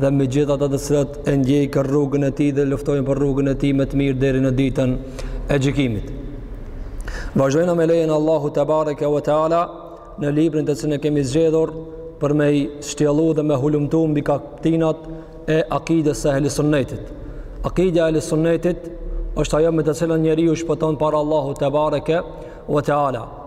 dhe me gjithë ata të cilët e ndjekin rrugën e tij dhe luftojnë për rrugën e tij me të mirë deri në ditën e gjykimit. Vazhdojmë me lejen e Allahut tebareke ve teala në librin të cilin e kemi zgjedhur për me i shtjellu dhe me hulumtu mbi kaptinat e akides së ehli sunetit. Akidja e ehli sunetit është ajo me të cilën njeriu shpëton para Allahut tebareke ve teala.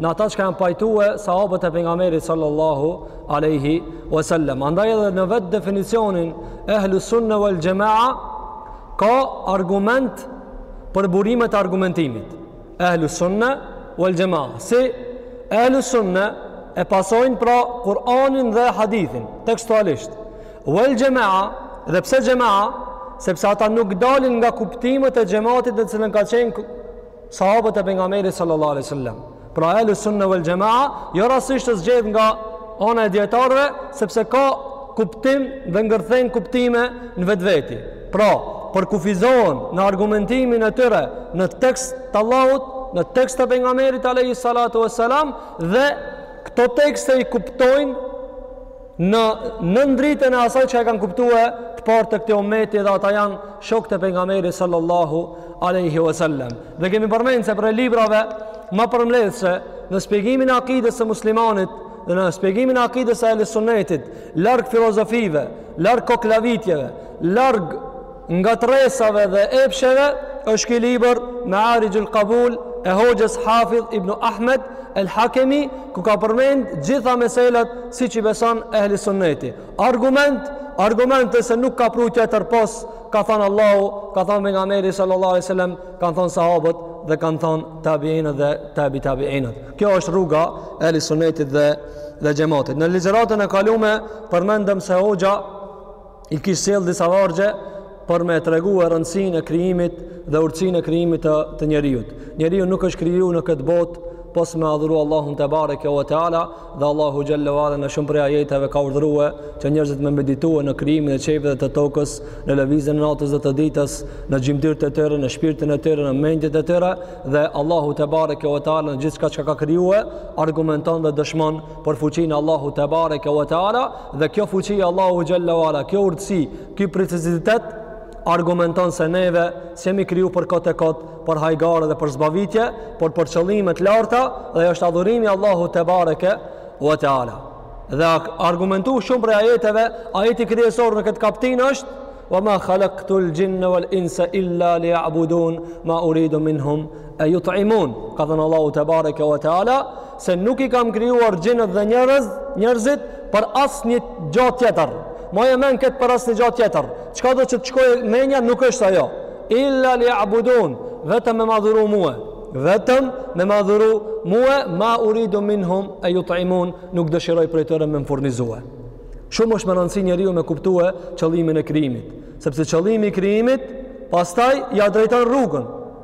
në atë çka janë pajtue sahabët e pejgamberit sallallahu aleyhi wasallam. Andaj edhe në vetë definicionin ehlu sunne vel xhemaa ka argument për burimet e argumentimit. Ehlu sunne vel xhemaa. Si ehlu sunne e pasojnë pra Kur'anin dhe hadithin, tekstualisht. Vel xhemaa dhe pse xhemaa, sepse ata nuk dalin nga kuptimet e xhematit në cilin ka qenë Sahabët e pejgamberit sallallahu alaihi wasallam. Pra ahlu sunna wal jamaa jo rastësisht është zgjedh nga ana e dijetarëve sepse ka kuptim dhe ngërthen kuptime në vetveti. Pra, përkufizohen në argumentimin e tyre në tekst të Allahut, në tekst të pejgamberit alayhi salatu wassalam dhe këto tekste i kuptojnë nën dritën e asaj çka e kanë kuptue të parët e këtij umeti dhe ata janë shokët e pejgamberit sallallahu aleyhi wa sallam dhe kemi përmend se prej librave ma përmbledhëse në spjegimin e akides së muslimanit dhe në spjegimin e akides së ehli sunetit larg filozofive, larg koklavitjeve larg ngatërresave dhe epsheve është ky libër Ma'arijul Qabul e hoxhës Hafidh Ibn Ahmed El Hakemi ku ka përmend gjitha meselat siç i beson ehli sunneti argument argument se nuk ka pru tjetër pos ka thënë Allahu ka thënë pejgamberi sallallahu alaihi wasallam kanë thënë sahabët dhe kanë thënë tabiinët dhe tabi tabiinët kjo është rruga e ehli sunnetit dhe xhematit në ligjëratën e kaluar përmendëm se hoxha i kish sjell disa vargje për me tregue rëndësinë e krijimit dhe urtësinë e krijimit të, të njeriut. Njeriu nuk është kriju në këtë botë pos me adhuru Allahun tebareke ve teala dhe Allahu xhel-le ue ala në shumë prej ajeteve ka urdhërue që njerëzit me meditue në krijimin e qiejve dhe të tokës, në lëvizjen e natës dhe të ditës, në gjymtyrët e tyre, në shpirtin e tyre, në mendjet e tyre dhe Allahu tebareke ve teala në gjithçka çka ka krijue argumenton dhe dëshmon për fuqinë e Allahut tebareke ve teala dhe kjo fuqi e Allahut xhalla wala kjo urtësi ky precizitet argumenton se neve s'jemi kriju për kot e kot për hajgare dhe për zbavitje por për qëllime të larta dhe është adhurimi i Allahut tebareke ve teala dhe argumentu shumë prej ajeteve ajeti kryesor në këtë kaptinë është wa ma khalaqtu al jinna wal insa illa liya'budun ma uridu minhum an yut'imun ka thonë Allahu tebareke ve teala se nuk i kam krijuar xhinët dhe njerëz, njerëzit për asnjë gjë tjetër. Maje men këtë për asnjë gjë tjetër. Çka do që të shkojë menja nuk është ajo. Illa li abudun, vetëm me m'adhuru mua. Vetëm me m'adhuru mua, ma uridu minhum en jut'imun, nuk dëshiroj prej tyre me më furnizue. Shumë është me rëndësi njeriu me kuptue qëllimin e krijimit, sepse qëllimi i krijimit pastaj ja drejton rrugën.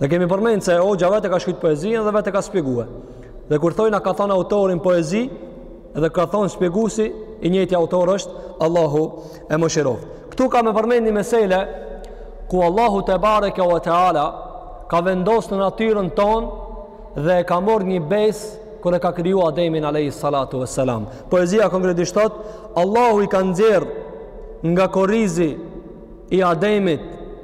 Dhe kemi përmend se Hoxha vetë e ka shkrujtë poezinë dhe vetë e ka spjegue. Dhe kur thojna ka thonë autori n'poezi dhe ka thonë spjegusi i njëjti autor është Allahu e mëshiroftë. Këtu ka me përmend një mesele ku Allahu te bareke ve teala ka vendosë në natyrën tonë dhe ka marrë një besë kur e ka kriju Ademin Alejhi Salatu ve Selam. Poezia konkretisht thot Allahu i ka nxjerrë nga korrizi i Ademit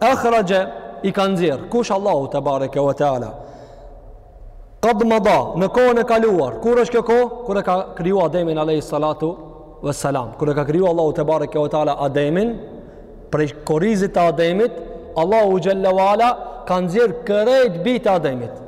Akhraja i ka nxjerr kush Allahu te bareke ve teala. Qad mada në kohën e kaluar. Kur është kjo kohë? Kur e ka kriju Ademin alayhi salatu ve selam. Kur e ka kriju Allahu te bareke ve teala Ademin prej korrizit të Ademit, Allahu xhalla wala ka nxjerr krejt bijt e Ademit.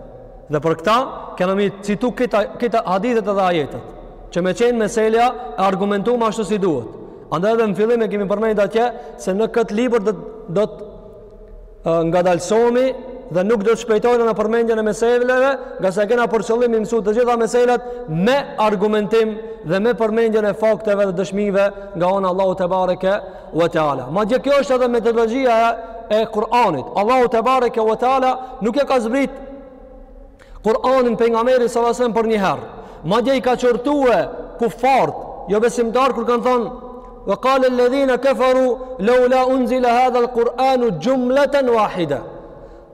Dhe për këta kemi mi citu këta këta hadithet edhe ajetet që me qenë meselja e argumentume ashtu si duhet. Andaj edhe në fillim e kemi përmend atje se në këtë libër do do të ngadalësohemi dhe nuk do të shpejtojmë në përmendjen e meseleve, ngase kena për qëllim mi mësu të gjitha meselet me argumentim dhe me përmendjen e fakteve dhe dëshmive nga ana Allahut te bareke ve teala. Madje kjo është edhe metodologjia e Kur'anit. Allahu te bareke ve teala nuk e ka zbrit Kur'anin pejgamberit sallallahu alajhi wasallam për një herë. Madje i ka qortue kufart, jobesimtar kur kanë thënë wa qala alladhina kafaru laula unzila hadha alquran jumlatan wahida.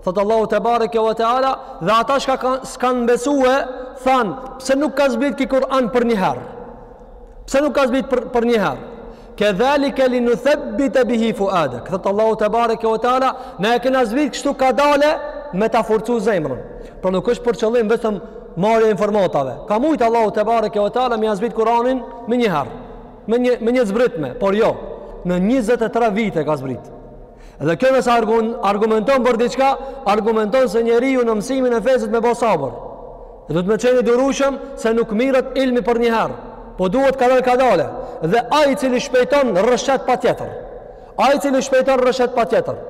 Thot Allahu te bareke ve teala dhe ata që s'kanë besue thanë pse nuk ka zbrit ky Kur'an për një herë. Pse nuk ka zbrit për, për një herë? Kedhalike li nuthebbite bihi fuadek. Thot Allahu te bareke ve teala, ne e kena zbrit kështu kadale me ta forcu zemrën. Pra nuk është për qëllim vetëm marrja e informatave. Ka mujtë Allahu te bareke ve teala me ja zbrit Kur'anin me njëherë. Me një, me një zbritje, por jo. Në 23 vite ka zbrit. Dhe kjo nëse argumenton për diçka, argumenton se njeriu në mësimin e fesë duhet me bo sabër. Duhet me qenë i durushëm se nuk mirret ilmi për një herë, po duhet kadal kadale. Dhe ai i cili shpejton rrëshet patjetër. Ai i cili shpejton rrëshet patjetër.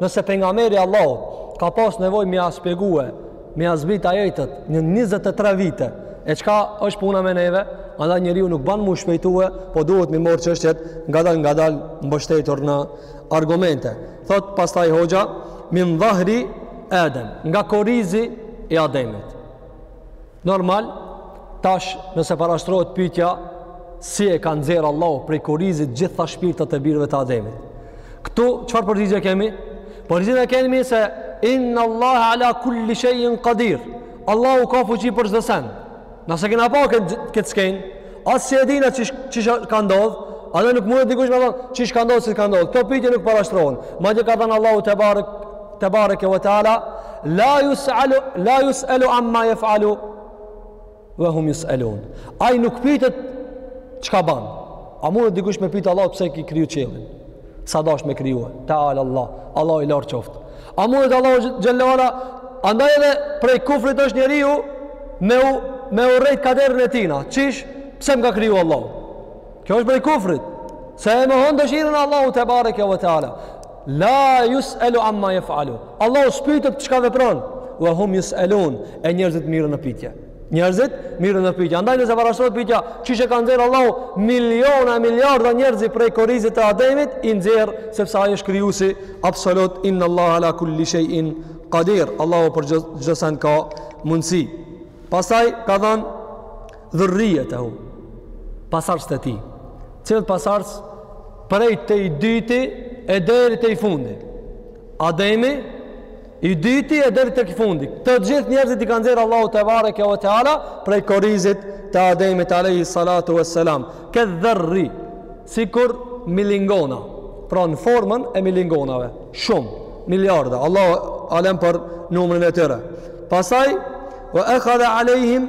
Nëse pejgamberi i Allahut ka pas nevojë m'ja spjegue, m'ja zbrit ajetet në 23 vite, e çka është puna me neve? Andaj njeriu nuk ban mu shpejtue, po duhet mi marr çështjet ngadal ngadal mbështetur në argumente thot pastaj hoxha min dhahri adem nga kurizi i ademit normal tash nëse parashtrohet pyetja si e ka nxjerr Allahu prej kurizit gjithë shpirtat e birëve të ademit këtu çfarë përgjigje kemi përgjigjen e kemi se inna allah ala kulli shay'in qadir Allahu ka fuqi për çdo send Nëse kena pa këtë, këtë skenë, as s'e dina qi, qi, qi ka ndodhë, Andaj nuk mundet dikush me thanë qysh ka ndodhur, si ka ndodhur. Këto pyetje nuk parashtrohen. Madje ka thanë Allahu te barek te bareke ve teala la yusalu la yusalu amma yafalu wa hum yusalun. Ai nuk pyetet çka ban. A mundet dikush me pyet Allahu pse e ki kriju qiellin? S'ka dasht me krijue. Ta'ala Allah. Allahu i lartë qoftë. A mundet Allahu xhele ve ala, andaj edhe prej kufrit është njeriu me u, me urrejt kaderin e tina. Qysh, pse më ka kriju Allahu? Kjo është prej kufrit. Se e mohon dëshirën e Allahut tebareke ve teala. La juselu amma jefalu. Allahu s'pytet çka vepron. Ue hum juselun e njerëzit mirren në pytje. Njerëzit mirren në pyetje. Andaj nëse parashtrohet pyetja, qysh e ka nxjerr Allahu miliona e miliarda njerëz prej kurizit të Ademit, i nxjerr sepse ai është krijuesi absolut inna Allah ala kulli shay'in qadir. Allahu për çdo sen ka mundsi. Pastaj ka thanë dhurrijetehu. Pasardhësit e tij. Cilët pasardhës prej te i dyti e deri te i fundi. Ademi I dyti e deri te i fundi. Të gjithë njerëzit i ka nxjerrë Allahu tebareke ve teala prej kurizit të Ademit alayhi salatu vesselam. Kedh-dherri sikur milingona, pra në formën e milingonave. Shumë, miliarda. Allahu alem për numrin e tyre. Pastaj wa akhadha alehim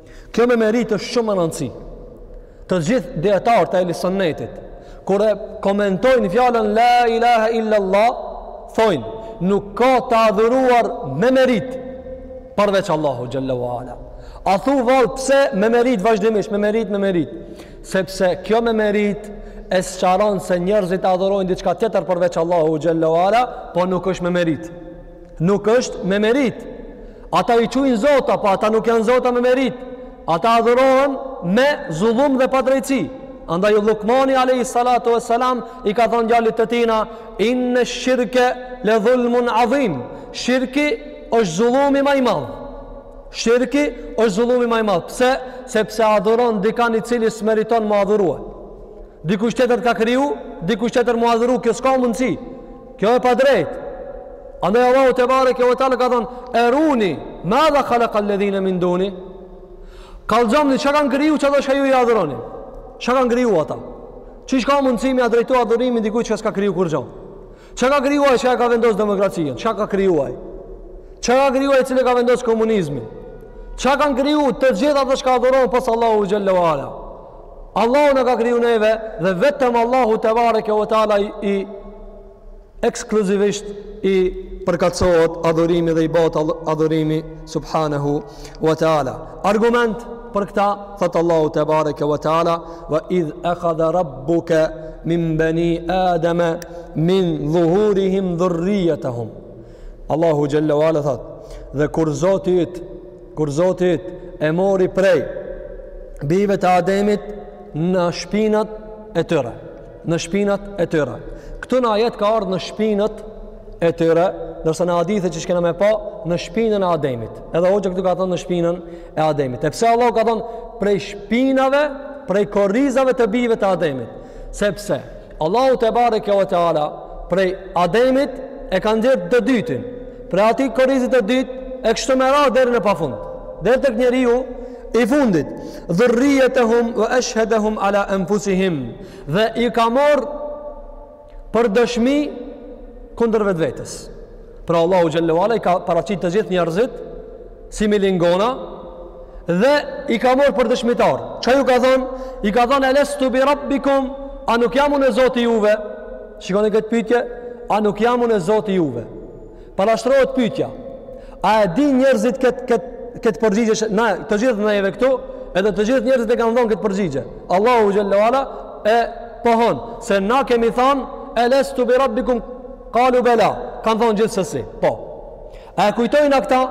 Kjo me meritë është shumë me rëndësi. Të gjithë dijetarët e ehli sunnetit, kur e komentojnë fjalën La ilaha illallah, thojnë, nuk ka të adhuruar me meritë, përveç Allahut Xhelle wa Ala. A thu vallë pse me meritë vazhdimisht, me meritë, me meritë. Sepse kjo me meritë e sqaron se njerëzit adhurojnë diçka tjetër përveç Allahut Xhelle wa Ala, po nuk është me meritë. Nuk është me merit. Ata i quajnë zota, po ata nuk janë zota me merit. Ata adhurohen me zullum dhe padrejtësi. Andaj Lukmani alayhi salatu wassalam i ka thënë djalit të tina, "Inna sh-shirke le dhulmun adhim." Shirki është zullumi ma i madh. Shirki është zullumi ma i madh. Pse? Sepse adhuron dikan i cili s'meriton me u adhuru. Dikush tjetër ka kriju, dikush tjetër mua dhuru, kjo s'ka mundësi. Kjo e padrejt. Andaj Allahu te bareke ve teala ka thënë: "Eruni, madha khalaqa alladhina min duni?" Kallxomni çka kanë kriju, ata shka ju i adhuroni. Çka kanë kriju ata? Si ka mundësi me ia drejtu adhurimin dikujt që s'ka kriju kurrgjo? Çka ka kriju ai që ka vendosur demokracinë? Çka ka kriju ai? Çka ka kriju ai që ka vendosur komunizmin? Çka kanë kriju të gjithë ata që adhurohen pos Allahu xhelle ve ala? Allahu na ka kriju neve dhe vetëm Allahut tebareke ve teala i, i ekskluzivisht i përkatsohet adhurimi dhe i bohet adhurimi subhanahu wa ta'ala. Argument për këta, thot Allahu tebareke ve teala, ve idh ekhadhe rabbuke min beni ademe min dhuhurihim dhurrijetahum. Allahu xhelle wa ala thot, dhe kur Zoti yt Kur Zoti yt e mori prej bijve të Ademit në shpinat e tyre, në shpinat e tyre. Këtu në ajet ka ardhur në shpinat e tyre, ndërsa në hadithe që shkena me pa në shpinën e Ademit. Edhe hoxha këtu ka thënë në shpinën e Ademit. E pse Allah ka thënë prej shpinave, prej korrizave të bijve të Ademit? Sepse Allahu tebareke ve teala prej Ademit e ka nxjerr të dytin. Prej atij korrizit të dytë e kështu me radhë deri në pafund. Deri tek njeriu i fundit. Dhurriyyatahum wa ashhadahum ala anfusihim. Dhe i ka marr për dëshmi kundër vetvetes. Pra Allahu xhelle ve ala i ka paraqitur të gjithë njerëzit si milingona dhe i ka marrë për dëshmitar. Çka ju ka thënë? I ka thënë elestu bi rabbikum, a nuk jam unë Zoti juve? Shikoni këtë pyetje, a nuk jam unë Zoti juve? Parashtrohet pyetja. A e din njerëzit këtë kët, kët përgjigje? Na, të gjithë neve këtu, edhe të gjithë njerëzit e kanë dhënë këtë përgjigje. Allahu xhelle ve ala e pohon se na kemi thënë elestu bi rabbikum Kalu bela, kanë thonë gjithsesi, po. A e kujtojna këta?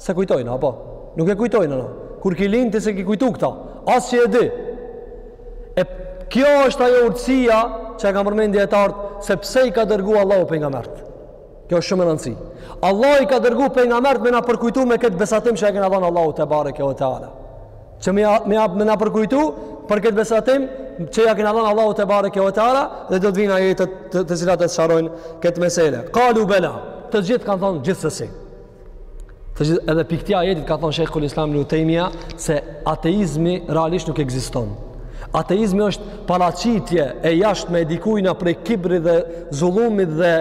S'e kujtojna, apo? Nuk e kujtojna na. Kur ki lind, ti s'e ki kujtu këta. As që e di. E kjo është ajo urtësia që e kanë përmendë dijetarët, se pse i ka dërgu Allahu pejgamberët. Kjo është shumë me rëndësi. Allah i ka dërgu pejgamberët me na përkujtu me këtë besatim që e kena dhonë Allahut tebareke ve teala. Që me, me, me na përkujtu për këtë besatim që ja kena dhënë Allahut tebareke ve teala dhe do të vinë ajete të, të cilat e sqarojnë këtë mesele. Qalu bela, të gjithë kanë thonë gjithsesi. Të gjithë edhe pi këtij ajetit ka thonë Sheikhul Islam Ibn Taymija se ateizmi realisht nuk ekziston. Ateizmi është paraqitje e jashtme e dikujna prej kibrit dhe zullumit dhe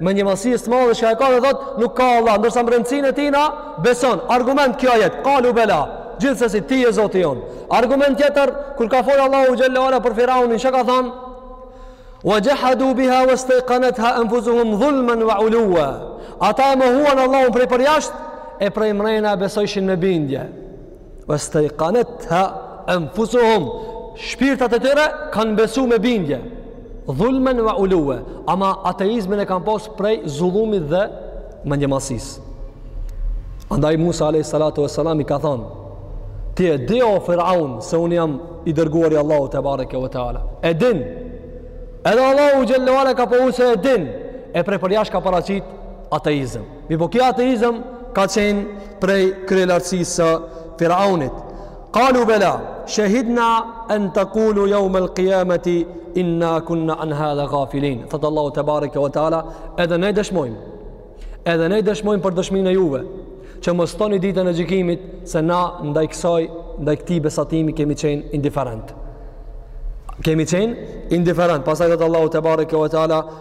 mendjemasi të madhe çka e ka dhe thot nuk ka Allah ndërsa mbrendësin e tina beson argument ky ajet kalu bela gjithsesi ti je zoti jon argument tjetër kur ka fol Allahu xhelle ve ala për firaunin çka ka thon wa jahadu biha wastaqanatha anfusuhum dhulman wa uluwa ata e mohuan Allahun prej përjasht e prej mrena e besojshin me bindje Wa stayqanatha anfusuhum shpirtat e tyre kanë besu me bindje dhulmen wa uluwa ama ateizmin e kanë pas prej zullumit dhe mendjemasis andaj Musa alayhi salatu wassalam i ka thon ti e di o firaun se un jam i dërguar i Allahut tebareke ve teala e din edhe Allahu xhelle ve ala ka pohu se e din e prej përjash ka paraqit ateizëm Mirpo ky ateizëm ka qenë prej kryelartësisë së Firaunit. Kalu bela, shahidna en tekulu jeumel kijameti inna kunna an hadha gafilin. Thotë Allahu tebareke ve teala, edhe ne dëshmojmë. Edhe ne dëshmojmë për dëshmin e juve, që mos thoni ditën e gjykimit, se na ndaj kësaj, ndaj këti besatimi kemi qenë indiferent. Kemi qenë indiferent. Pastaj thotë Allahu tebareke ve teala,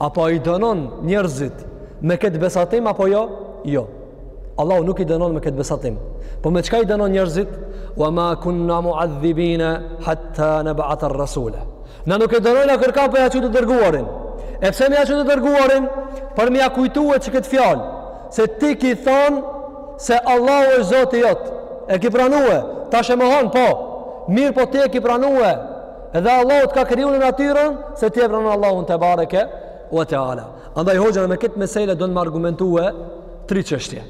Apo i dënon njerëzit me këtë besatim apo jo? Jo. Allahu nuk i dënon me këtë besatim. Po me çka i dënon njerëzit? Wa ma kunna mu'adhibina hatta nab'atha ar-rasula. Na nuk e dënojmë kërkan pa ja çu të dërguarin. E pse me ja çu të dërguarin? Për me ja kujtue qikëtë fjalë, se ti ki thon se Allahu është Zoti jot. E ki pranue, tash e mohon po. Mirëpo ti e ki pranue Edhe Allahu të ka kriju në natyrën se ti e pranon Allahun tebareke ve teala. Andaj hoxha me këtë mesele don me argumentue tri çështje.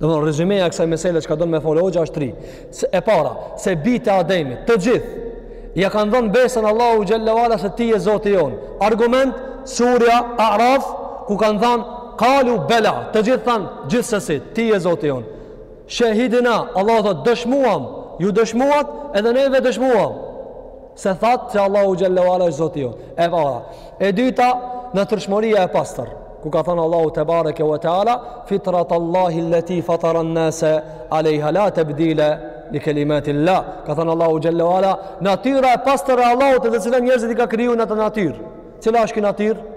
Domethan rezumeja e kësaj mesele çka don me fol hoxha është tri. Se, e para, se bijtë e Ademit, të gjithë ja kanë dhënë besën Allahu xhelle ve ala se ti je Zoti jon. Argument Surja Araf ku kanë thënë kalu bela, të gjithë thanë gjithsesi ti je Zoti jon. Shahidna, Allahu thot, dëshmuam, ju dëshmuat, edhe neve dëshmuam. Se thatë, se Allahu xhelle ve ala është zoti jon. E para, e dyta, natyrshmëria e pastër. Ku ka thonë Allahu tebareke ve teala, fitrat Allahi leti fataran nase alejha, la tebdile li kelimatil-lah, ka thënë Allahu xhelle ve ala, natyra e pastër e Allahut në të cilën njerëzit i ka kriju n'atë natyrë. Cila është ki natyrë?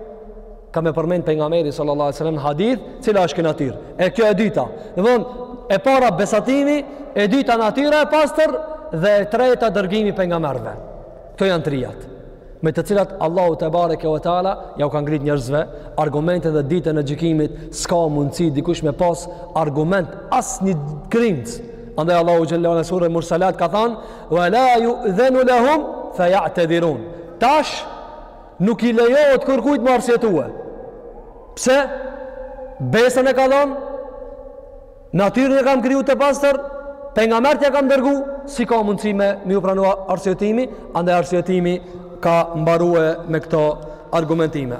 ka me përmend pejgamberi sallallahu alajhi wasallam n'hadith, cila është kjo natyrë? E kjo e dyta. Domethonë, e para besatimi, e dyta natyra e pastër dhe e treta dërgimi pejgamberëve. Këto janë trijat. Me të cilat Allahu tebareke ve teala ja u ka ngrit njerëzve argumentin dhe ditën e gjykimit, s'ka mundësi dikush me pas argument asnjë grimc. Andaj Allahu xhelle ve ala në sure Mursalat ka thënë: "Wa la yu'dhanu lahum fa ya'tadhirun." Tash Nuk i lejohet kërkujt me arsyetue. Pse? Besën e ka dhonë? Natyrën e kam kriju të pastër? Pejgamertë ja kam dërgu? Si ka mundësi me ju pranu arsyetimi? Andaj arsyetimi ka mbarue me këto argumentime.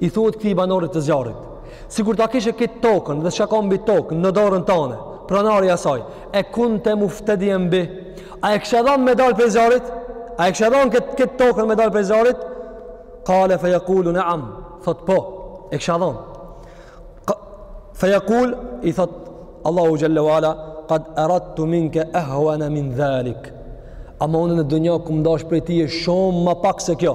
I thuhet këtij banorit të zjarrit, sikur ta kishe këtë tokën dhe çka ka mbi tokën në dorën tane, pronari i asaj, ekunte muftedijen bihi, a e kshe dhanë me dalë prej zjarrit? A e kshe dhanë këtë, këtë tokën me dalë prej zjarrit? Kale fe jekulu neam, thot po, e kësha dhanë. Fe jekul, i thot Allahu Xhelle ve Ala, kad eradtu minke ehvene min dhalik. Ama unë në dynja kom dash prej tije shumë ma pak se kjo.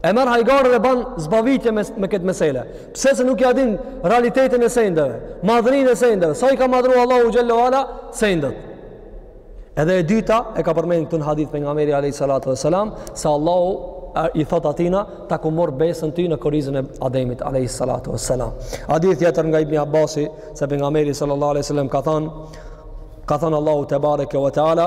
E merr hajgare dhe ban zbavitje me, me këtë mesele. Pse se nuk ja din realitetin e sendeve, madhërinë e sendeve, sa i ka madhru Allahu Xhelle ve Ala, sendet. Edhe e dyta, e ka përmenë këtu në hadith pejgameri a.s. Se Allahu i thot atina ta kom marr besën ty në kurrizin e Ademit alayhi salatu wassalam. Hadith tjetër nga Ibn Abbasi se pejgamberi sallallahu alaihi wasallam ka thënë ka thënë Allahu tebareke ve teala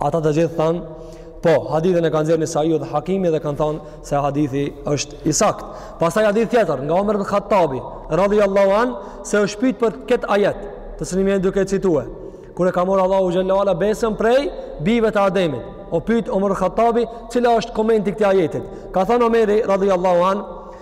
Ata të gjithë thanë, po, hadithin e kanë nxjerrë Nesaiu dhe Hakimi dhe kanë thanë se hadithi është i saktë. Pastaj hadith tjetër, nga Omer ibn Khattabi, radhi Allahu anë, se është pyt për këtë ajet, ta s'jemi jen duke citue. Kur e ka marrë Allahu Xhelle ve Ala besën prej bijve të Ademit. O pyt Omer ibn Khattabi, cili është komenti i këtij ajetit. Ka thanë Omeri, radhi Allahu anë,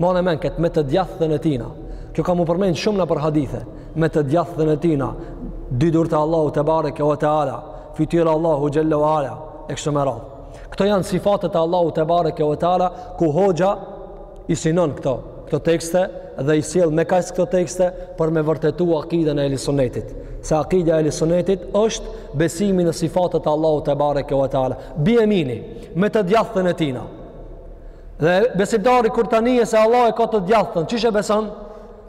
Domethanë këtë me të djathtën e tina. Kjo kam përmenë shumë nëpër hadithe. Me të djathtën e tina. Dy durtë Allahu tebareke ve teala. Fytyrë Allahu xhelle ve ala. E kështu me radhë. Këto janë sifatet e Allahut tebareke ve teala. Ku hoxha i synon këto. Këto tekste dhe i sjell me kaq këto tekste për me vërtetu akiden e ehli sunetit. Se akidja e ehli sunetit është besimi në sifatet e Allahut tebareke ve teala. Bi jeminihi me të djathtën e tina. Dhe besimtari kur ta nie se Allahu e ka të djathtën, qysh e beson?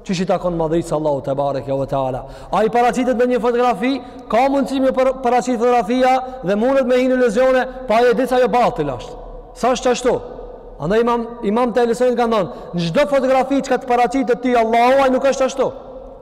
Qysh i takon madhrisë së Allahut tebareke ve teala. A i paraqitet ndonjë fotografi, ka mundësi me ju paraqitë fotografia dhe mundet me hinë iluzione, po ai e di se ajo batil është. Se s'është ashtu. Andaj imam imam të ehli sunnes kanë thënë, në çdo fotografi që të paraqitet ty Allahu ai nuk është ashtu.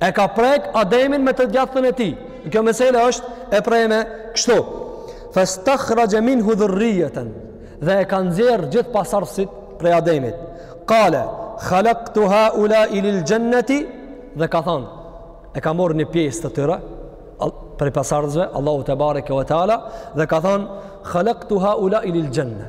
E ka prek Ademin me të djathtën e tij. Kjo mesele është e preme kështu. Fastakhraja minhu dhurriyatan. Dhe e ka nxjerr gjithë pasardhësit prej Ademit. Qala khalaqtu haula lil jannati dhe ka thënë e ka marrë një pjesë të tyre prej pasardhësve Allahu tebareke ve teala dhe ka thënë khalaqtu haula lil janna.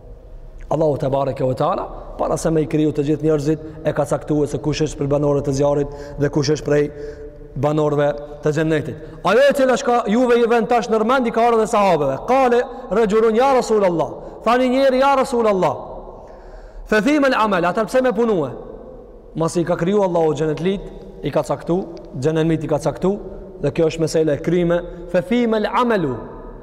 Allahu tebareke ve teala para se me i kriju të gjithë njerëzit e ka caktuar se kush është prej banorëve të zjarrit dhe kush është prej banorëve të xhennetit. Ajo e cila çka juve ju vjen tash nërmend i ka ardh edhe sahabeve. Kale rexhulun ja Rasulullah. Tha njëri ja Rasulullah. Fe fime l-amel, atëherë pse me punue? Masi i ka kriju Allahu xhenetlitë, i ka caktu, xhehenemlitë i ka caktu, dhe kjo është mesele e kryme, fe fime l-amelu,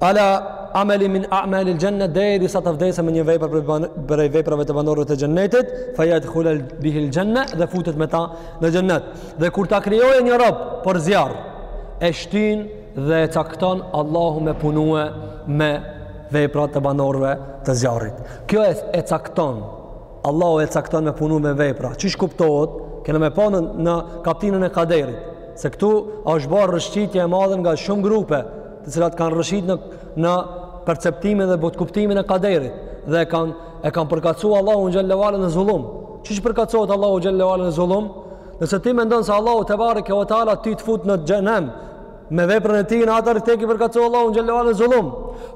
Ala ameli min a'mali ehlil-xhenne derisa të vdesë me një vepër prej veprave të banorëve të xhennetit, fe judhilehu bihi el-xhenne dhe futet me ta në xhennet. Dhe kur ta krijojë një rob për zjarr, e shtyn dhe e cakton Allahu me punue me vepra të banorëve të zjarrit. Kjo e, e cakton. Allahu e cakton me punu me vepra. Qysh kuptohet? Kena me pa në, në kaptinën e kaderit. Se këtu është ba rëshqitje e madhe nga shumë grupe të cilat kanë rrëshit në, në perceptimin dhe botkuptimin e kaderit dhe e kanë, e kanë përkatësu Allahun xhelle ve ala në zullum që qysh përkatësohet Allahu xhelle ve ala në zullum nëse ti mendon se Allahu tebareke ve teala ty të fut në xhehenem me veprën e tij atëherë ti e ki përkatësu Allahun xhelle ve ala në zullum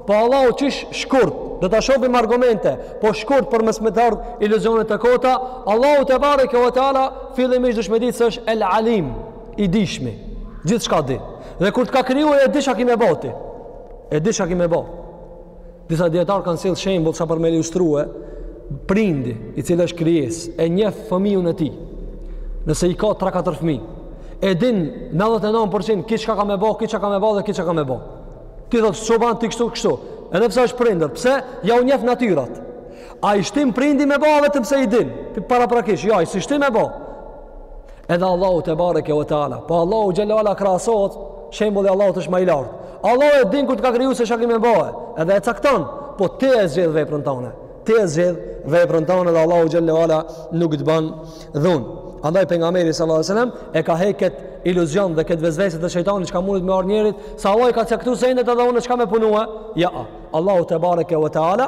po Allahu qysh shkurt do t'shohim argumente po shkurt për mos me t'ardhë iluzione të kota Allahu tebareke ve teala fillimisht duhesh me ditë se është el alim i dijshmi gjithçka di Dhe kur të ka kriju e di çka ki me bo ti. E di çka ki me bo ti. Disa dijetarë kanë sjellë shembull sa për me ilustrue prindi i cili është krijues e njef fëmijën e tij. Nëse i ka 3-4 fëmij. E din 99% ky çka ka me bo, ky çka ka me bo dhe ky çka ka me bo. T'i thotë, shko ban, ti kështu, kështu. Edhe pse është prindër, pse? Ja u njef natyrat. A i shtin prindi me bo, vetëm se i din. Paraprakisht, jo, ai s'i shtin me bo. Edhe Allahu tebareke ve teala, po Allahu xhelle ve ala krahasohet, shembulli i Allahut është ma i lartë. Allahu e din kur të ka kriju se çka ki me ba, edhe e cakton, po ti e zgjedh veprën tane. Ti e zgjedh veprën tane dhe Allahu xhelle ve ala nuk t'ban dhunë. Andaj pejgamberi sallallahu alajhi wasallam e ka hek këtë iluzion dhe këtë vesvese të shejtanit çka mundet me ardh njerit, se Allahu i ka caktu senet edhe unë çka me punue? Ja, Allahu tebareke ve teala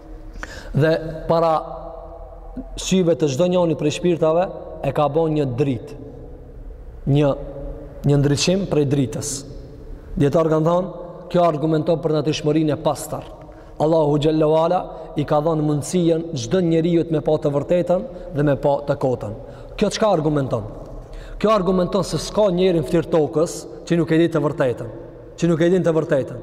dhe para syve të çdo njonit prej shpirtave e ka bo një dritë. Një një ndriçim prej dritës. Dijetarët kanë thonë, kjo argumenton për natyrshmërinë e pastër. Allahu xhelle ve ala i ka dhënë mundësinë çdo njeriut me pa të vërtetën dhe me pa të kotën. Kjo çka argumenton? Kjo argumenton se s'ka njeri n'ftyrë tokës që nuk e di të vërtetën. që nuk e din të vërtetën.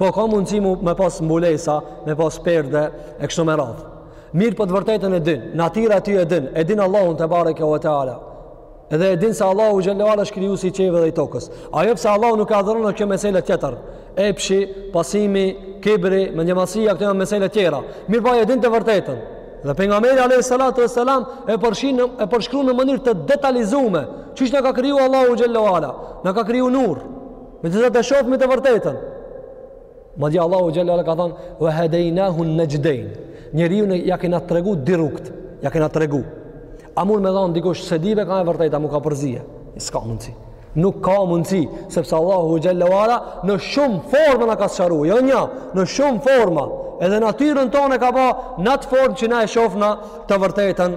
Po ka mundësi mu me pas mbulesa, me pas perde, e kështu me radhë. Mirëpo të vërtetën e din, natyra e tij e din, e din Allahun tebareke ve teala. Edhe e din se Allahu xhelle ve ala është krijuesi i qiejve dhe i tokës. Ajo pse Allahu nuk e adhuron kjo mesele tjetër. Epshi, pasimi, kibri, mendjemadhësia, këto janë mesele tjera. Mirëpo e din të vërtetën. Dhe pejgamberi a.s. e, e përshkru në mënyrë të detalizume. Qysh na ka kriju Allahu xhelle ve ala? Na ka kriju nur. Me të cilat e shofim të vërtetën. Madje Allahu xhelle ve ala ka thonë, ve hedejnahun nexhdejn. Njeriut ne ja kena tregu dy rrugët, ja kena tregu. A mund me thonë dikush s'e di be ka e vërteta, m'u ka përzije. S'ka mundësi. Nuk ka mundësi, sepse Allahu xhelle ve ala në shumë forma na ka sqaru, jo nja, në shumë forma. Edhe natyrën tonë e ka ba në atë formë që na e shofna të vërtetën.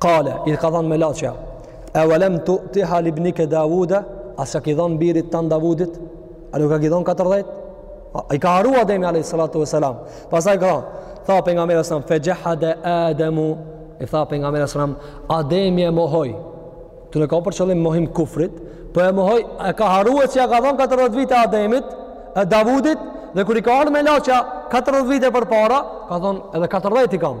Kale, i ka thanë melaqja, e ve lem tu'tiha libnike Davuda, a s'ja ki dhanë birit tand Davudit, a nuk ja ki dhanë 40? A, e ka harru Ademi, alejhi salatu ve selam. Pasaj ka thanë, tha pejgamberi alejhi selam, fe xhehade Ademu, i tha pejgamberi alejhi selam, Ademi e mohoi, këtu nuk ka për qëllim mohim kufrit, por po e mohoi, e ka harru që ja ka dhanë 40 vite Ademit, e Davudit, dhe kur i ka ardh melaqja 40 vite përpara, ka thanë edhe 40 i kam,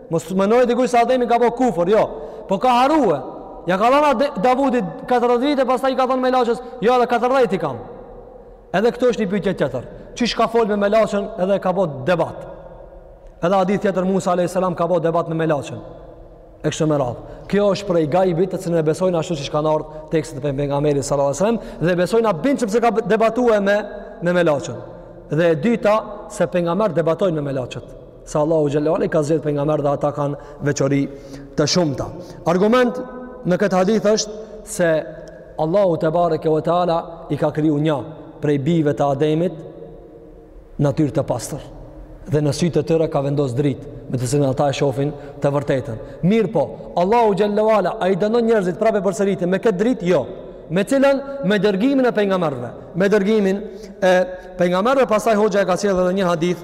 Mos të menojë dikush se Ademi ka bërë kufër, jo. Po ka harrue. Ja ka dhënë Davudit 40 vite, pastaj i ka thënë melaqes, jo edhe 40 i kam. Edhe këtu është një pyetje tjetër. Qysh ka fol me melaqen edhe ka bë debat. Edhe hadith tjetër Musa alayhis salam ka bë debat me melaqen. E kështu me radhë. Kjo është prej gajbit të cilën e besojna ashtu siç kanë ardhur tekstet e pejgamberit sallallahu alajhi wasallam dhe besojna bindshëm se ka debatuar me me melaqen. Dhe e dyta se pejgamberët debatojnë me melaqet. Se Allahu xhelle ve ala i ka zgjedh pejgamberët dhe ata kanë veçori të shumta. Argument në këtë hadith është se Allahu tebareke ve teala i ka kriju një prej bijve të Ademit natyrë të pastër dhe në sytë të tyre ka vendos dritë me të cilën ata e shofin të vërtetën. Mirëpo, Allahu xhelle ve ala, a i dënon njerëzit prapë përsëritim me këtë dritë? Jo. Me cilën? Me dërgimin e pejgamberëve. Me dërgimin e pejgamberëve, pasaj hoxha e ka sjellë edhe një hadith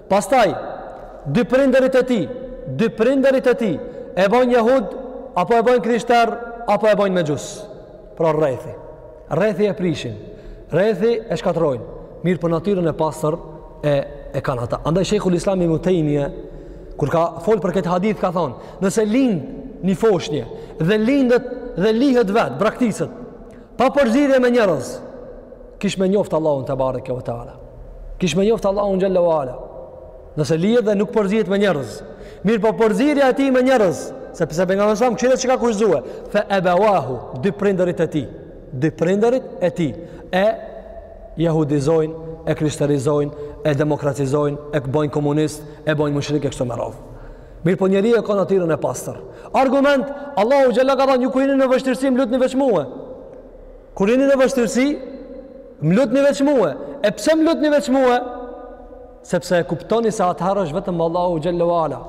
Pastaj, dy prindërit e tij, dy prindërit e tij, e bojnë jehud, apo e bojnë krishter, apo e bojnë mexhus. Pra rrethi. Rrethi e prishin. Rrethi e shkatrrojnë. Mirëpo natyrën e pastër e, e kanë ata. Andaj Shejhul Islam Ibn Tejmije, kur ka fol për këtë hadith, ka thonë, nëse lind një foshnje, dhe lindet dhe lihet vetë, braktiset, Pa përzirje me njerëz, kish me njoftë Allahun tebareke ve teala. Kish me njoftë Allahun xhelle ve ala. Nëse lijet dhe nuk përziret me njerëz. Mirëpo përzirja e tij me njerëz, sepse Pejgamberi alejhi selam, këshire që ka kushzue, fe ebewahu, dy prindërit e tij, dy prindërit e tij, e jehudizojnë, e krishterizojnë, e demokratizojnë, e bëjnë komunist, e bëjnë mushrik e kështu me radhë. Mirëpo njeriu e ka natyrën e pastër. Argument, Allahu xhelle ka thonë, ju kur jeni në vështirësi, më lutni veç mue. Kur jeni në vështirësi, më lutni veç mue. E pse më lutni veç muhe? Sepse e kuptoni se atëherë është vetëm Allahu xhelle ve ala.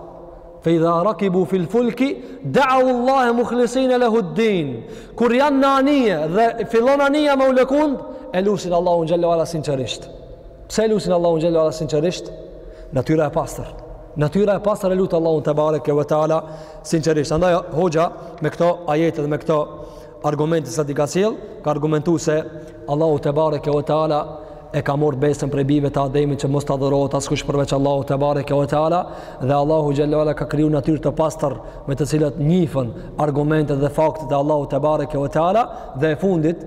Fe idha rakibu fil fulki, da'u Allahe mukhlisine lehuddin. Kur janë në anije dhe fillon anija me u lëkund, e lusin Allahu xhelle ve ala sinqerisht. Pse e lusin Allahu Gjella Vala sinqerisht? Natyra e pastër. Natyra e pastër e lut Allahun tebareke ve teala sinqerisht. Andaj hoxha me këto ajete dhe me këto argumente të cilat i ka sjell, ka argumentu se Allahu tebareke ve teala e ka marr besën prej bijve të Ademit që mos t'adhurohet askush përveç Allahut tebareke ve teala dhe Allahu xhelle ve ala ka kriju natyrë të pastër me të cilat njifen argumentet dhe faktet e Allahut tebareke ve teala dhe e fundit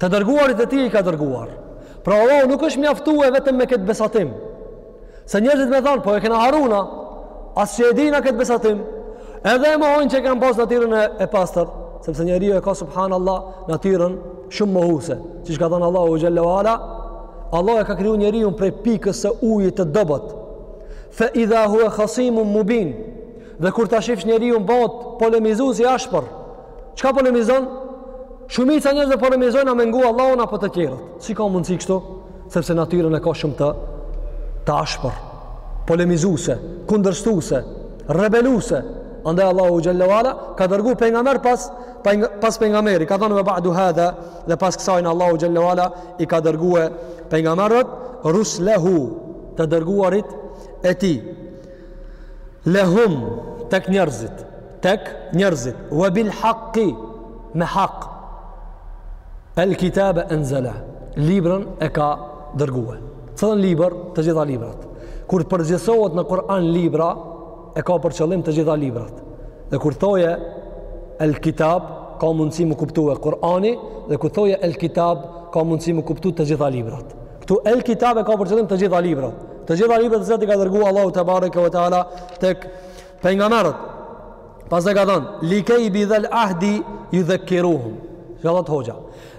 Të dërguarit e tij i ka dërguar. Pra Allahu nuk është mjaftue vetëm me këtë besatim. Se njerëzit me thanë, po e kena harru na, as që e dina këtë besatim, edhe e mohojnë që e kanë pas natyrën e, e pastër, sepse njeriu e ka subhanallah natyrën shumë mohuse, siç ka thënë Allahu xhelle ve ala, Allahu e ka kriju njeriun prej pikës së ujit të dobët. Fa idha huwa khasimun mubin. Dhe kur ta shifsh njeriu bot polemizues i ashpër, Çka polemizon? Shumica e njerëzve polemizojnë a me ngu Allahun apo të tjerët. Si ka mundësi kështu? Sepse natyrën e ka shumë të të ashpër, polemizuse, kundërshtuse, rebeluse. Andaj Allahu xhelle ve ala ka dërgu pejgamber pas pas pejgamberi, ka thënë ve ba'du hadha dhe pas kësaj Allahu xhelle ve ala i ka dërgue pejgamberët rusulehu të dërguarit e tij. Lehum tek njerëzit tek njerëzit wa bil haqqi me hak el kitabe enzela librën e ka dërgue thon libër të gjitha librat kur përgjithësohet në Kur'an libra e ka për qëllim të gjitha librat dhe kur thoje el kitab ka mundësi m'u kuptue Kur'ani dhe kur thoje el kitab ka mundësi m'u kuptu të gjitha librat këtu el kitab e ka për qëllim të gjitha librat të gjitha librat të cilat i ka dërgu Allahu tebareke ve teala tek Pejgamberët pastaj ka thënë, "Likej bi dhal ahdi yudhakkiruhum." Ja thot hoxha,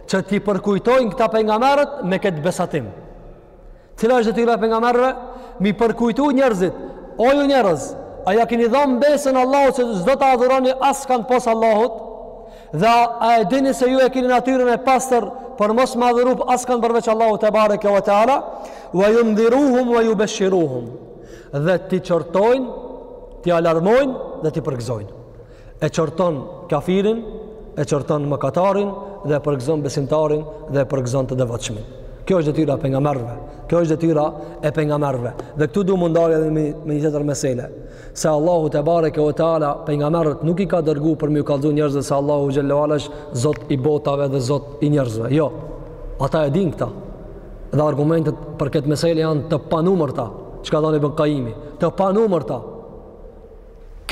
që t'i përkujtojnë këta pejgamberët me këtë besatim. Cila është detyra e pejgamberëve? Mi përkujtu njerëzit, o ju njerëz, a ja keni dhënë besën Allahut se s'do ta adhuroni askan pos Allahut? Dhe a, a e dini se ju e keni natyrën e pastër për mos me adhuru askan përveç Allahut tebareke ve teala? Wa yundhiruhum wa yubashshiruhum. dhe t'i qortojnë, t'i alarmojnë dhe t'i përgëzojnë. E qorton kafirin, e qorton mëkatarin dhe e përgëzon besimtarin dhe e përgëzon të devotshmin. Kjo është detyra e pejgamberëve. Kjo është detyra e pejgamberëve. Dhe këtu du m'u ndal edhe me një tjetër mesele. Se Allahu tebareke ve teala pejgamberët nuk i ka dërguar për me ju kallzu njerëzve se Allahu xhelle ve ala është Zot i botave dhe Zot i njerëzve. Jo. Ata e dinë këtë. dhe argumentet për këtë mesele janë të panumërta, çka thonë Ibn Kajimi, të panumërta.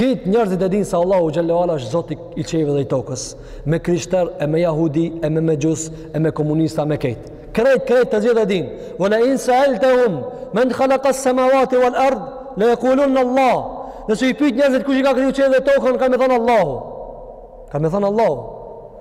Kejt njerëzit e dinë se Allahu xhelle ve ala është zoti i qiejve dhe i tokës, me krishter, e me jahudi, e me mexhus, e me komunista, me kejt. Krejt, krejt të gjithë e dinë. Ve lein seeltehum men khalekas semavati vel ard, le jekulunne Allah. Nëse i pyt njerëzit kush i ka kriju qiejt dhe tokën, ka me thonë Allahu. Ka me thonë Allahu.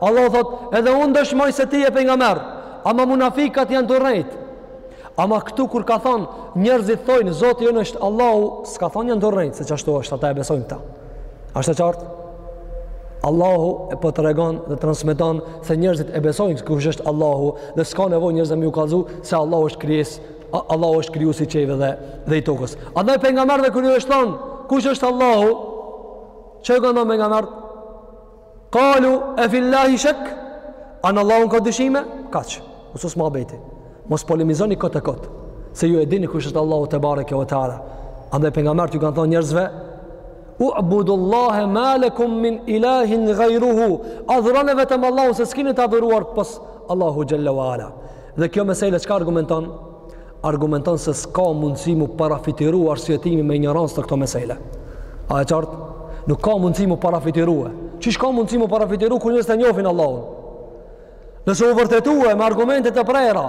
Allahu thot, edhe unë dëshmoj se ti je pejgamber. Ama munafikat janë tu rrejt. Ama këtu kur ka thon, njerëzit thonë Zoti jonë është Allahu, s'ka thon janë tu rrejt, se qashtu është, ata e besojnë këta. Është e qartë? Allahu po tregon dhe transmeton se njerëzit e besojnë kush është Allahu dhe s'ka nevojë njerëzve me ju kallzu se Allahu është krijues, Allahu është krijuesi i qiejve dhe dhe i tokës. Andaj pejgamberëve kur ju është thon, kush është Allahu? Çka ju kanë thonë pejgamberët? Kalu e fillahi shek, a në Allahun ka dyshime? Kaq, u sos muhabeti. Mos polemizoni kot e kot, se ju e dini kush është Allahu tebareke ve teala. Andaj pejgamberët ju kanë thonë njerëzve, u'budullahe ma lekum min ilahin gajruhu, adhurone vetëm Allahun, se s'kini të adhuruar pos Allahu xhelle ve ala. Dhe kjo mesele, çka argumenton? argumenton se s'ka mundësi m'u parafytyru arsyetimi me injorancë te këto mesele. A e qartë? Nuk ka mundësi m'u parafytyrue. Qysh ka mundësi m'u parafytyru kur njerëzit e njofin Allahun? Nëse u vërtetue me argumente të prera,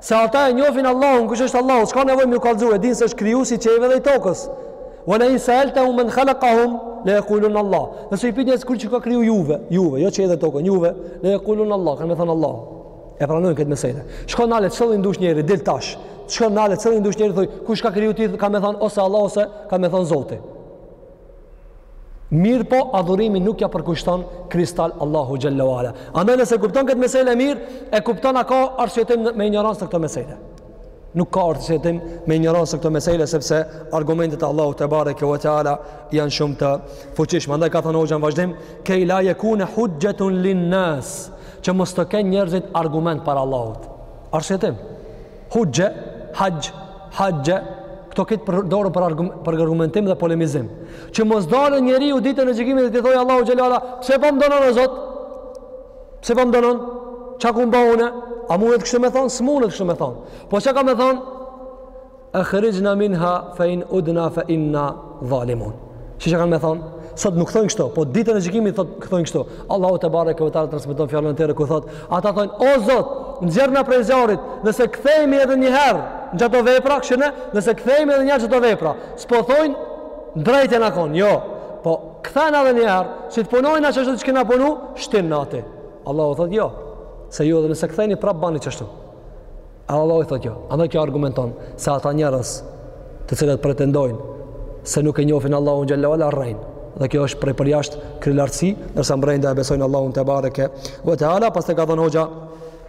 se ata e njofin Allahun, kush është Allahu, s'ka nevoj me ju kallzue, din se është krijuesi i qiejve dhe i tokës. Ve lein seeltehum men khalekahum, le jekulunne Allah. Nëse i pitjes kërë që ka kriju juve, juve, jo qiejt dhe tokën, juve, le jekulunne Allah, kanë me thënë Allahu. E pranojnë këtë mesele. Shko nale cillin dush njeri, dil tash. Shko nale cillin dush njeri, thuj, kush ka kriju ty, ka me thonë, ose Allah, ose ka me thonë Zoti. Mirëpo, adhurimi nuk ja përkushton kristal Allahu xhelle ve ala. Andaj nëse kupton këtë mesele mirë, e kupton a ka arsyetim me injorancë te këto mesele. nuk ka arsyetim me injorancë në këtë meselë sepse argumentet e Allahut te bareke ve teala janë shumë të fuqishme. Andaj ka thënë hoxha në vazhdim, "Ke la yakuna hujjatun lin-nas", që mos të kenë njerëzit argument para Allahut. Arsyetim. Hujje, hajj, hajje, këto krejt përdoren për, argum, për argumentim dhe polemizim. Që mos dalë njeriu ditën e gjykimit e t'i thojë Allahut xhelle ue ala, pse po më dënon o Zot? Pse po më dënon? Ça kom ba une? A munet kështu me thonë? S'munet kështu me thonë. Po ça ka me thonë? Ekhrixhna minha fe in udna fe inna dhalimun. Qi ça ka me thonë? Sot nuk thonë kështu, po ditën e gjykimit thonë kështu. Allahu tebareke ve teala transmeton fjalën e tyre, ku thotë, ata thonë, o Zot, nxjerrna prej zjarrit, nëse kthehemi edhe njëherë n'qato vepra, kështu ne, nëse kthehemi edhe njëherë n'qato vepra, s'po thonë, drejt jena kon, jo, po Kthena edhe njëherë, se t'punojna qashtu ç'kena punu, shtinna aty. Allahu thotë jo, se ju edhe nëse ktheheni prapë bani qashtu. A Allahu thotë jo, andaj kjo argumenton se ata njerëz të cilët pretendojnë se nuk e njofin Allahun xhelle ue ala rrejnë. Dhe kjo është prej përjasht kryelartësi, ndërsa mbrenda e besojnë Allahun tebareke ve teala. Pastaj ka thënë hoxha,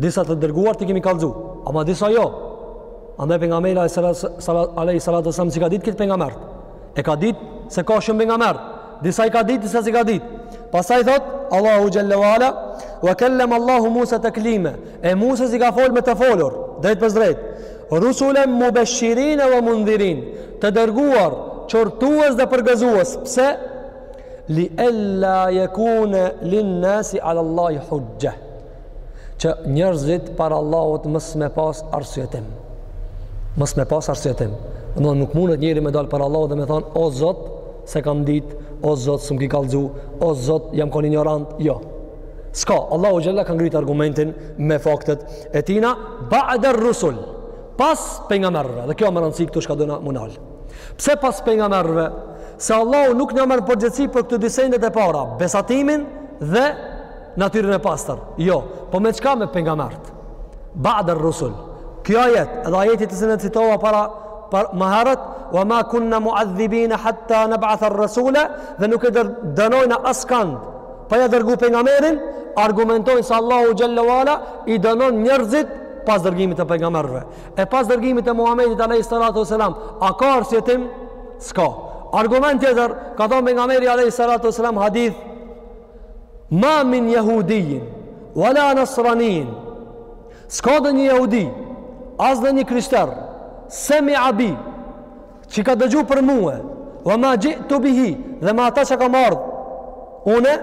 Disa të dërguar t'i kemi kallxu, ama disa jo. Andaj pejgamberi alayhi salatu wa sallam s'i ka ditë krejt pejgamberët. E ka ditë se ka shumë pejgamber. Disa i ka ditë, disa s'i ka ditë. Pastaj thot Allahu xhalla wa ala wa kallama Allahu Musa taklima. E Musas i ka fol me të folur, drejt për drejt. Rusulan mubashirin wa mundhirin. Të dërguar qortues dhe përgëzues. Pse? li ella jekune lin nasi alallahi huxhxhe që njerëzit para Allahut mos me pas arsyetim mos me pas arsyetim nuk munet njeri me dalë para Allahut dhe me thonë o zot s'e kam dit o zot s'më ki kallzu o zot jam kon injorant jo s'ka Allahu xhelle e ka ngritë argumentin me faktet e tina ba'der rusul pas pejgamberëve dhe kjo me rëndësi këtu çka dona m'u nal Pse pas pejgamberëve? Se Allahu nuk na merr në përgjegjësi për këto dy sendet e para, besatimin dhe natyrën e pastër. Jo, po me çka me pejgambert? Ba'da rusul. Kjo ajet, edhe ajeti të cilën e citova parapërmaherët, wa ma kunna mu'adhibina hatta nab'atha ar-rasula, dhe nuk e dënojna askand pa ja dërgu pejgamberin, argumentojnë se Allahu xhalla wa ala i dënon njerëzit pas dërgimit të pejgamberëve. E pas dërgimit të Muhammedit a.s. A ka arsyetim? S'ka. Argument tjetër, ka thonë pejgamberi a.s. hadith, ma min jehudijin, wala nasranijin, s'ka edhe një jehudi, as edhe një krishter, semia bi, Që ka dëgju për mue, wa ma gjitu bihi, dhe me ata çka kam ardh une,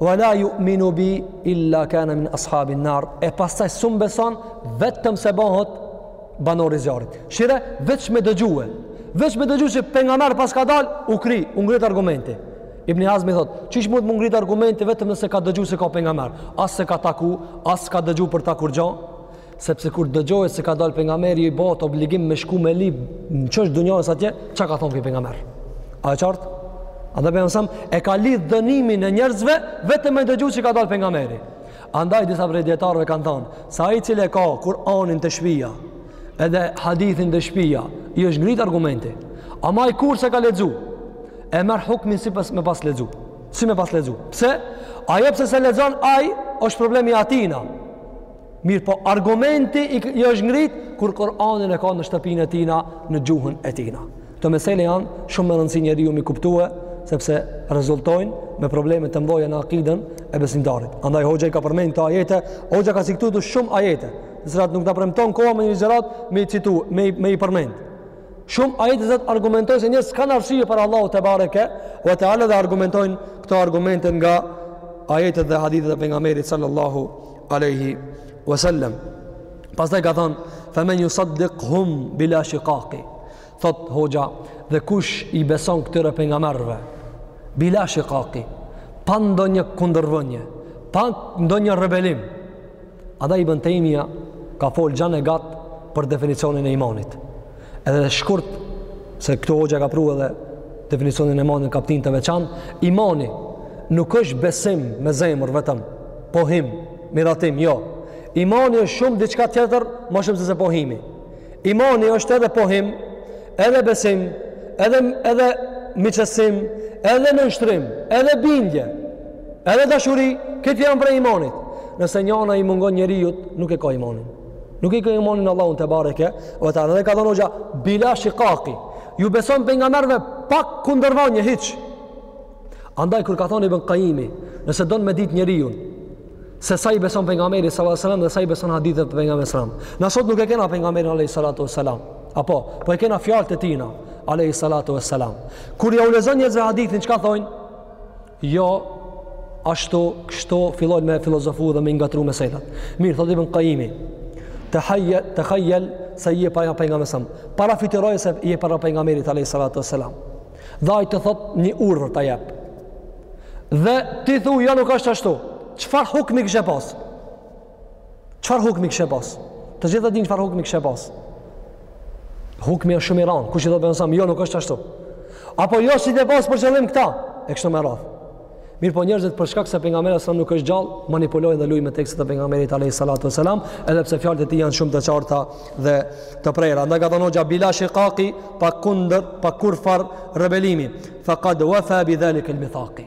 wa la juminu bi, illa kene min ashabin nar, e pastaj s'um beson, vetëm se bohet banor i zjarrit. Shihe, veç me dëgjue, veç me dëgju që pengamer pas ka dal, u kry, u ngrit argumenti. Ibni Hazmi thot, qysh mund m'u ngrit argumenti vetëm nëse ka dëgju se ka pengamer, as s'e ka taku, as ka dëgju për ta kurgjo, Sepse kur dëgjohet se ka dalë pejgamberi i bëhet obligim me shku me lyp në qosh të dunjas atje, çka ka thonë ky pejgamber? A e qartë? Andaj pejgamberi a.s. e ka lidh dënimin e njerëzve vetëm me dëgju që ka dalë pejgamberi. Andaj disa prej dijetarëve kanë thënë se ai i cili ka Kur'anin te shpija, edhe hadithin te shpija, i është ngrit argumenti. Ama ai kur s'e ka lexu, e merr hukmin si me pas lexu. Si me pas lexu. Pse? Ajo pse s'e lexon ai është problemi i atina. Mirëpo argumenti i, i është ngrit kur Kur'anin e ka në shtëpinë e tina, në gjuhën e tina. Kto mesele janë shumë me rëndësi njeriu m'i kuptue, sepse rezultojnë me probleme të mdhoja në akiden e besimtarit. Andaj Hoxha i ka përmend këto ajete, Hoxha ka citu ktu shumë ajete, të cilat nuk na premton koha me një zërat me i citu, me, me i përmend. Shumë ajete thotë argumentojnë se njerëzit s'kanë arsye para Allahut tebareke ue teala dhe argumentojnë këto argumente nga ajetet dhe hadithet e pengamerit sallallahu alejhi wasallam pastaj ka thon fa men yusaddiqhum bila shiqaqi thot hoxha dhe kush i beson këtyre pejgamberëve bila shiqaqi pa ndonjë kundërvënie pa ndonjë rebelim andaj ibn taymija ka fol gjan e gat për definicionin e imanit Edhe shkurt se këtu hoxha e ka pru edhe definicionin e imanit në kaptin të veçan, imani nuk është besim me zemër vetëm, pohim, miratim, jo. Imani është shumë diçka tjetër, ma shumë sesa pohimi. Imani është edhe pohim, edhe besim, edhe edhe miqësim, edhe nënshtrim, edhe bindje, edhe dashuri, këto janë prej imanit. Nëse njana i mungon njeriut, nuk e ka imanin. Nuk i kërimonin Allahun të bareke, o të dhe ka thonë oja, bila shikaki, ju beson për nga mërëve pak kundërvan një hiq. Andaj, kër ka thonë i bën kaimi, nëse donë me ditë njëri unë, se sa i beson për nga mërëve, sa i dhe sa i beson hadithet për nga mërëve, në sot nuk e kena për nga mërëve, salatu e salam, apo, po e kena fjalët e tina, ale i salatu e salam. Kër ja u lezën njëzve hadithin, që ka thonë? Jo, ashtu, kështu, fillojnë me filozofu dhe me i ngatrru meselet. Mirë, thot Ibn Kajimi, tehajjel, tehajjel, se je para pengamerit a.s. Parafytyroje se je para pengamerit, a.s. Dhe ai të thot një urdhër ta jep. Dhe ti thu, ja jo, nuk është ashtu. Çfarë hukmi kishe pas? Çfarë hukmi kishte pas? Të gjithë e dinë çfarë hukmi kishte pas. Hukmi është shumë i rëndë. Kush i thotë pejgamberit jo, nuk është ashtu. Apo jo s'i ke pas për qëllim këta? E kështu me radhë. Mirëpo njerëzit për shkak se pejgamberi alayhi salam nuk është gjallë, manipulojnë dhe lujnë me tekstet e pejgamberit alayhi salatu wasalam, edhe pse fjalët e tij janë shumë të qarta dhe të prera. Andaj ka thon hoxha bila shiqaqi pa kundër, pa kurfar rebelimi. Faqad wafa bi zalika al-mithaqi.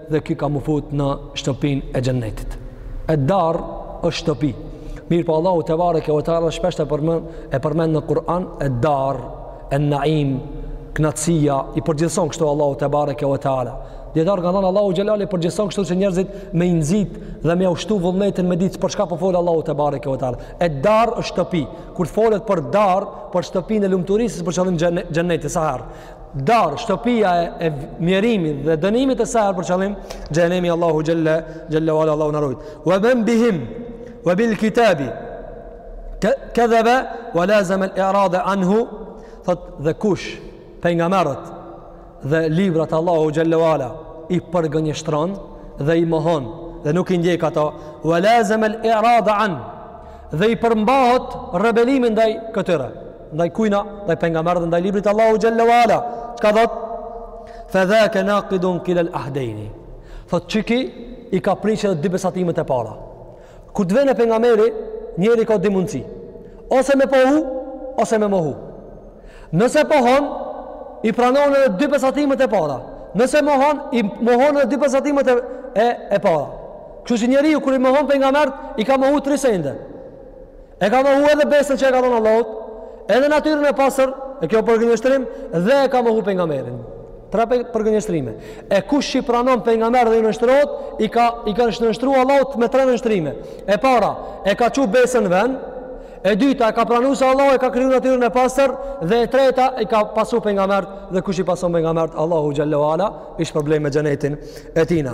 dhe ky ka mu fut në shtëpin e xhennetit. E dar është shtëpi. Mirëpo Allahu tebareke ve teala shpesh e përmend e përmend në Kur'an e dar e naim knaqësia i përgjithëson kështu Allahu tebareke ve teala. Dijetarët kanë thënë Allahu xhelali përgjithëson kështu që njerëzit me i nxit dhe me jau shtu vullnetin me ditë për çka po fol Allahu tebareke ve teala. E dar është shtëpi. Kur folet për dar, për shtëpinë e lumturisë për qëllim xhenneti sa herë. dar shtëpia e, e mjerimit dhe dënimit e saj për qëllim xhehenemi Allahu xhelle xhelle wala Allahu na rujt wa man bihim wa bil kitabi kadhaba wa lazam al i'rad anhu thot dhe kush pejgamberët dhe librat Allahu xhelle wala i përgënjeshtron dhe i mohon dhe nuk i ndjek ato wa lazam al i'rad an dhe i përmbahet rebelimit ndaj këtyre ndaj kujna, ndaj pejgamberit dhe ndaj librit Allahu xhallahu ala. Çka thot? Fa dhaka naqidun kila al-ahdaini. Thot qiky i ka prishë dy besatimet e para. Kur të vjen pejgamberi, njeri ka dy mundësi. Ose me pohu, ose me mohu. Nëse pohon, i pranon edhe dy besatimet e para. Nëse mohon, i mohon edhe dy besatimet e e, e para. Kështu që njeriu kur i mohon pejgamberët, i ka mohu tri sende. E ka mohu edhe besën që e ka dhënë Allahut, edhe natyrën e pastër, e kjo përgënjeshtrim dhe e ka mohu pejgamberin. Tre përgënjeshtrime. E kush i pranon pejgamberët dhe u nënshtrohet, i ka i ka nënshtru Allahut me tre nënshtrime. E para, e ka çu besën n'ven, e dyta e ka pranuar se Allahu e ka krijuar natyrën e pastër dhe e treta i ka pasu pejgamberët dhe kush i pason pejgamberët Allahu xhallahu ala i shpërblen me xhenetin e tina.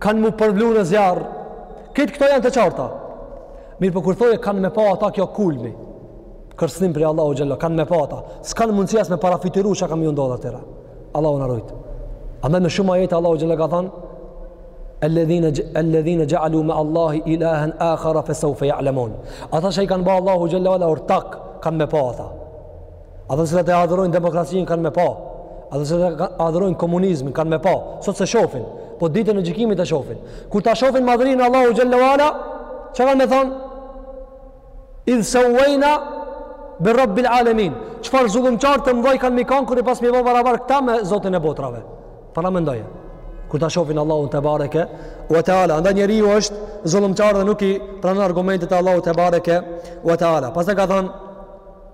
Kanë mu përvlu në zjarr. Krejt këto janë të qarta. Mirëpo kur thoje kanë me pa ata kjo kulmi, kërcnim prej Allahut xhelle, kanë me pa ata. S'kanë mundësi as me parafytyru ça ka me ju ndodhë atyre. Allahu na rujtë. Andaj me shumë ajete Allahu xhelle ka thanë, Alledhine, alledhine xhealu mea Allahi ilahen akhara fe saufe ja'lemun. Ata që i kanë ba Allahut xhelle ala ortak, kanë me pa ata. Ata që e adhurojnë demokracinë kanë me pa. Ata që e adhurojnë komunizmin kanë me pa. Sot s'e shofin, po ditën e gjykimit e shofin. Kur ta shofin madhërinë e Allahut xhelle ue ala, çka kanë me thon? Idh sawayna bi rabbil alamin. Çfarë zullumqarë të mëdhoj kemi kon kur i paskemi bo barabar këta me Zotin e botrave. Paramendoje. Kur ta shofin Allahun tebareke ue teala, andaj njeriu është zullumqar dhe nuk i pranon argumentet e Allahut tebareke ue teala. Pastaj ka thon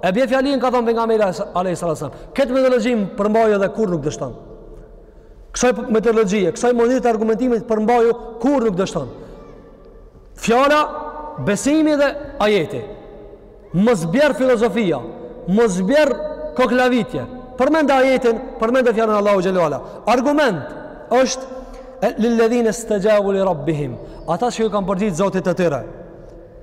E bje fjalën ka thënë pejgamberi alayhis salam. Këtë metodologji përmbaju edhe kurrë nuk dështon. Kësaj metodologjie, kësaj mënyre të argumentimit përmbaju, kurrë nuk dështon. Fjala besimi dhe ajeti. Mos bjer filozofia, mos bjer koklavitje. Përmende ajetin, përmende fjalën e Allahut xhelle ue ala. Argument është lil ladhina istajabu li rabbihim. Ata që iu kanë përgjigj Zotit të tyre.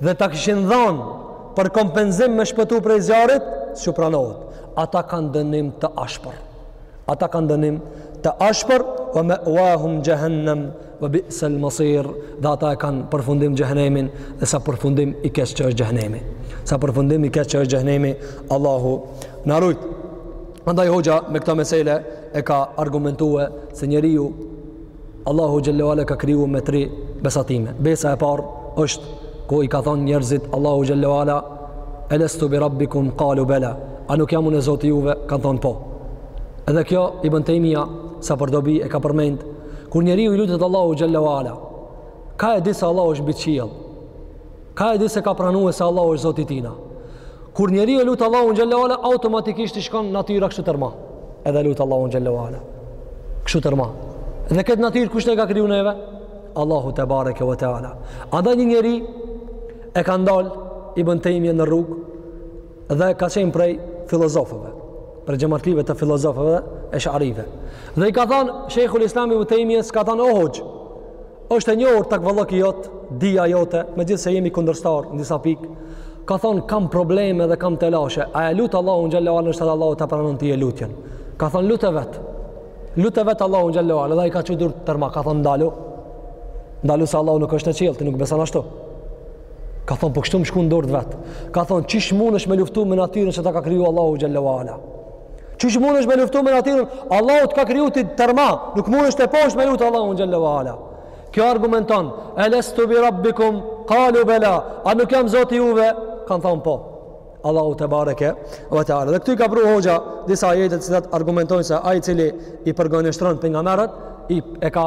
dhe ta kishin dhanë për kompenzim me shpëtu prej zjarrit, s'u pranohet. Ata kanë dënim të ashpër. Ata kanë dënim të ashpër, wa ma'wahum jahannam wa bi'sal masir. Dhe ata e kanë përfundim xhehenemin, dhe sa përfundim i keq që është xhehenemi. Sa përfundim i keq që është xhehenemi, Allahu na rujt. Andaj hoxha me këtë mesele e ka argumentuar se njeriu Allahu xhelle ue ala ka kriju me tri besatime. Besa e parë është ku i ka thonë njerëzit Allahu xhelle ue ala elastu bi rabbikum qalu bala. A nuk jam unë Zoti juve? Kan thonë po. Edhe kjo Ibn Tejmija sa për dobi e ka përmend. Kur njeriu i lutet Allahut xhelle ue ala, ka e di se Allahu është mbi qiell. Ka e di se ka pranue se Allahu është Zoti i tina. Kur njeri e lut Allahun xhelle ue ala, automatikisht i shkon natyra kështu tërma. Edhe e lut Allahun xhelle ue ala. Kështu tërma. Dhe këtë natyrë kush na e ka kriju neve? Allahu tebareke ue teala. Andaj një njeri e ka ndal Ibn Tejmijen në rrugë dhe ka qenë prej filozofëve, prej xhamatlive të filozofëve esharive. Dhe i ka thënë Shejhul Islam Ibn Tejmijes, ka thënë o hoxhë. Është e njohur takvallëki jot, dija jote, megjithëse jemi kundërshtar në disa pikë, ka thon kam probleme dhe kam telashe. A e lut Allahun xhelle ue ala inshallah Allahu ta pranon ty lutjen. Ka thon lute vet. Lute vet Allahun xhelle ue ala, edhe ai ka çu durt tërma, ka thon ndalu. Ndalu se Allahu nuk është në qiell, ti nuk beson ashtu. Ka thon po kështu më shkojn durt vet. Ka thon qysh mundesh me luftu me natyrën që ta ka kriju Allahu xhelle ue ala. Qysh mundesh me luftu me natyrën, Allahu të ka kriju ty tërma, nuk mundesh teposhtë me lut Allahun xhelle ue ala. Kjo argumenton, elestu bi rabbikum, kalu bela, a nuk jam zoti juve? Kanë thonë po. Allahu tebareke ue teala. Dhe këtu i ka pru hoxha, disa ajete të cilat argumentojnë se ai i cili i përgënjeshtron pejgamberët, i, e ka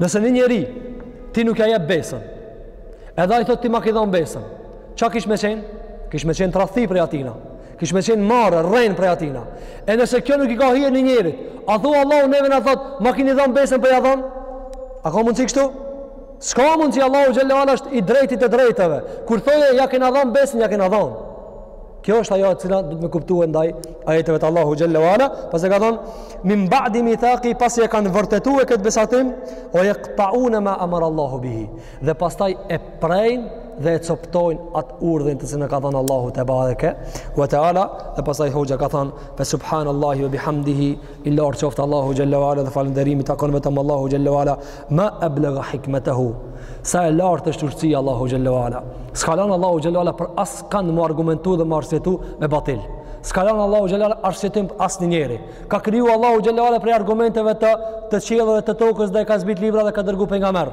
Nëse një njeri, ti nuk ja jep besën, edhe ai thot ti ma ki dhonë besën, ça kish me qenë? Kish me qenë tradhti prej atina, kish me qenë marre, rrenë prej atina. E nëse kjo nuk i ka hije një njerit, a thu Allahu neve na thot, ma kini dhonë besën pa ja dhonë? A ka mundësi kështu? S'ka mundësi Allahu xhelle ve ala është i drejtit e drejtëve. Kur thoje, ja kena dhanë besën, ja kena dhanë. Kjo është ajo e cila do të me kuptue ndaj ajeteve të Allahut xhelle ve ala, pasi ka thon min ba'di mithaqi pasi e kanë vërtetue këtë besatim, wa yaqta'una ma amara Allahu bihi. Dhe pastaj e prejn dhe e coptojnë atë urdhër të cilën ka thon Allahu tebareke ve teala, dhe pastaj hoxha ka thon, "Fa subhanallahi wa bihamdihi I lartë qoftë Allahu xhelle ve ala dhe falënderimi i takon vetëm Allahut xhelle ve ala ma ablagha hikmatahu. Sa e lartë është urtësia e Allahut xhelle ve ala. S'ka lan Allahu xhelle ve ala për askënd me argumentu dhe me arsyetu me batil. S'ka lan Allahu xhelle ve ala arsyetim për asnjëri. Ka kriju Allahu xhelle ve ala prej argumenteve të të qiellit dhe të tokës dhe ka zbrit libra dhe ka dërguar pejgamber.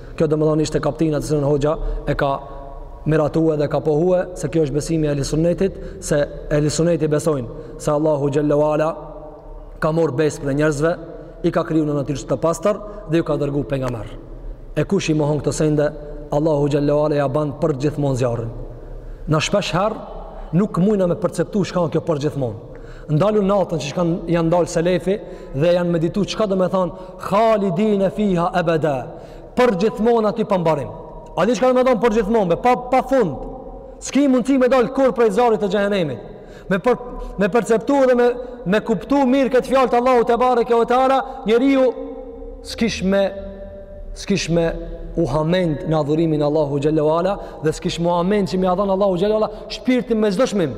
Kjo domethënë ishte kaptina të cilën hoxha e ka miratue dhe ka pohue se kjo është besimi i ehli sunetit, se ehli suneti besojnë se Allahu xhelle ve ala ka marr besë prej njerëzve, i ka kriju në natyrshmëri të pastër dhe ju ka dërgu pejgamber. E kush i mohon këto sende, Allahu xhelle ve ala ja ban përgjithmonë zjarrin. Na shpeshherë nuk mujna me perceptu çka o kjo përgjithmonë. Ndalu natën që ka janë ndalë selefi dhe janë meditu çka domethanë Khalidine fiha ebeda përgjithmon aty pa mbarim. A di çka domethonë përgjithmon be, pa, pa fund. S'ki mundësi me dalë kurrë prej zjarrit të xhehenemit. Me, per, me perceptu dhe me, me kuptu mirë këtë fjalë të Allahut tebareke ve teala, njeriu s'kish me, s'kish me u hamend në adhurimin e Allahut xhelle ve ala dhe s'kish m'u hamend që me ia dhan Allahut xhelle ve ala shpirtin me çdo çmim.